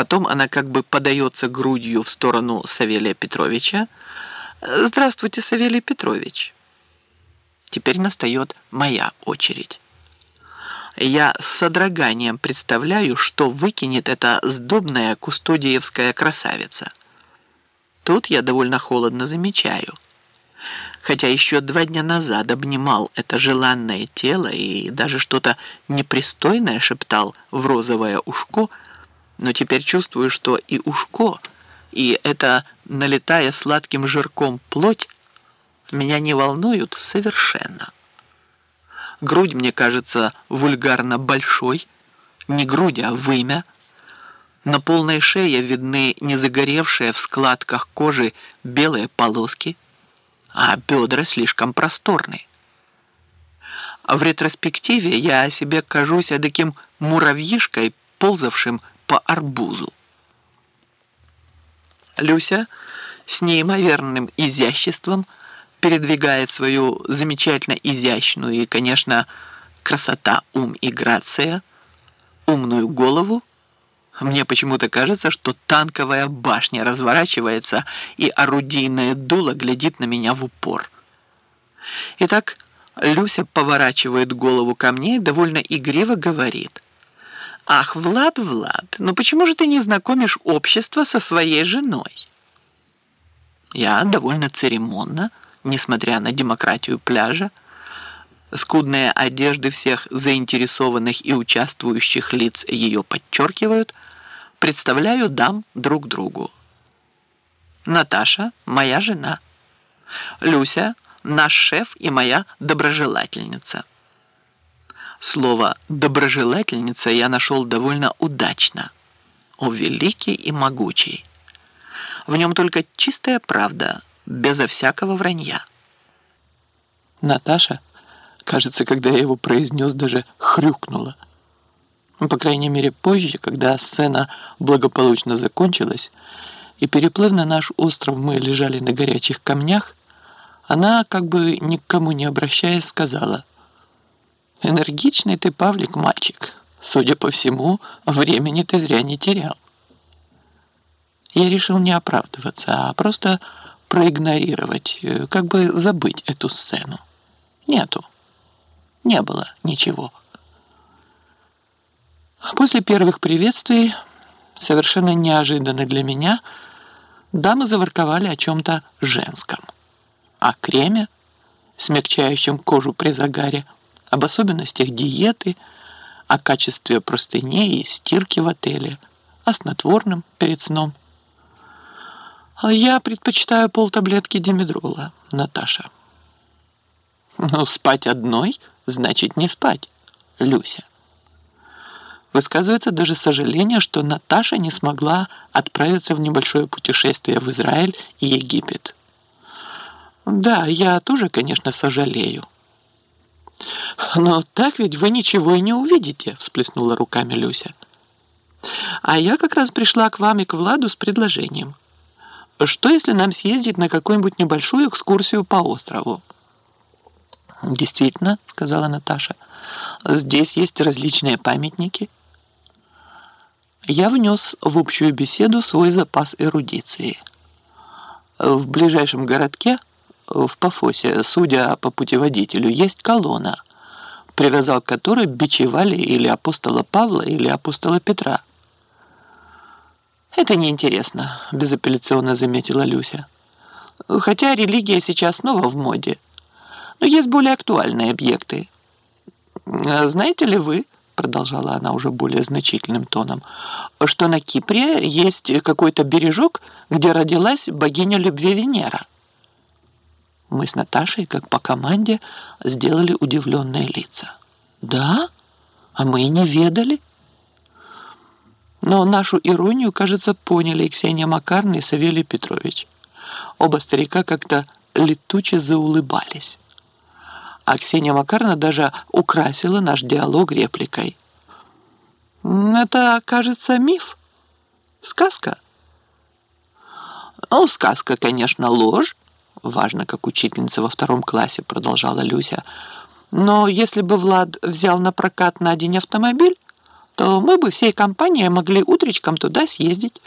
Потом она как бы подается грудью в сторону Савелия Петровича. «Здравствуйте, Савелий Петрович». Теперь настает моя очередь. Я с содроганием представляю, что выкинет эта сдобная кустодиевская красавица. Тут я довольно холодно замечаю. Хотя еще два дня назад обнимал это желанное тело и даже что-то непристойное шептал в розовое ушко – но теперь чувствую, что и ушко, и эта, налетая сладким жирком плоть, меня не волнуют совершенно. Грудь мне кажется вульгарно большой, не грудь, а вымя. На полной шее видны незагоревшие в складках кожи белые полоски, а бедра слишком просторные. В ретроспективе я себе кажусь таким муравьишкой, ползавшим по арбузу. Люся с неимоверным изяществом передвигает свою замечательно изящную и, конечно, красота, ум и грация, умную голову. Мне почему-то кажется, что танковая башня разворачивается, и орудийное дуло глядит на меня в упор. Итак, Люся поворачивает голову ко мне и довольно игриво говорит – «Ах, Влад, Влад, ну почему же ты не знакомишь общество со своей женой?» Я довольно церемонно, несмотря на демократию пляжа, скудные одежды всех заинтересованных и участвующих лиц ее подчеркивают, представляю дам друг другу. Наташа – моя жена. Люся – наш шеф и моя доброжелательница. Слово «доброжелательница» я нашел довольно удачно. О, великий и могучий! В нем только чистая правда, безо всякого вранья. Наташа, кажется, когда я его произнес, даже хрюкнула. Ну, по крайней мере, позже, когда сцена благополучно закончилась, и переплыв на наш остров мы лежали на горячих камнях, она, как бы никому не обращаясь, сказала – Энергичный ты, Павлик, мальчик. Судя по всему, времени ты зря не терял. Я решил не оправдываться, а просто проигнорировать, э, как бы забыть эту сцену. Нету. Не было ничего. После первых приветствий, совершенно неожиданно для меня, дамы заворковали о чем-то женском. О креме, смягчающем кожу при загаре, об особенностях диеты, о качестве простыней и стирки в отеле, о снотворном перед сном. А я предпочитаю полтаблетки димедрола, Наташа. Ну, спать одной значит не спать, Люся. Высказывается даже сожаление, что Наташа не смогла отправиться в небольшое путешествие в Израиль и Египет. Да, я тоже, конечно, сожалею. «Но так ведь вы ничего и не увидите», — всплеснула руками Люся. «А я как раз пришла к вам и к Владу с предложением. Что, если нам съездить на какую-нибудь небольшую экскурсию по острову?» «Действительно», — сказала Наташа, — «здесь есть различные памятники». Я внес в общую беседу свой запас эрудиции. В ближайшем городке в Пафосе, судя по путеводителю, есть колонна, привязал к которой бичевали или апостола Павла, или апостола Петра. «Это неинтересно», – безапелляционно заметила Люся. «Хотя религия сейчас снова в моде. Но есть более актуальные объекты. Знаете ли вы, – продолжала она уже более значительным тоном, – что на Кипре есть какой-то бережок, где родилась богиня любви Венера?» Мы с Наташей, как по команде, сделали удивленные лица. «Да? А мы и не ведали?» Но нашу иронию, кажется, поняли Ксения Макарна и Савелий Петрович. Оба старика как-то летуче заулыбались. А Ксения Макарна даже украсила наш диалог репликой. «Это, кажется, миф. Сказка». «Ну, сказка, конечно, ложь, важно, как учительница во втором классе, продолжала Люся. Но если бы Влад взял на прокат на день автомобиль, что мы бы всей компанией могли утречком туда съездить.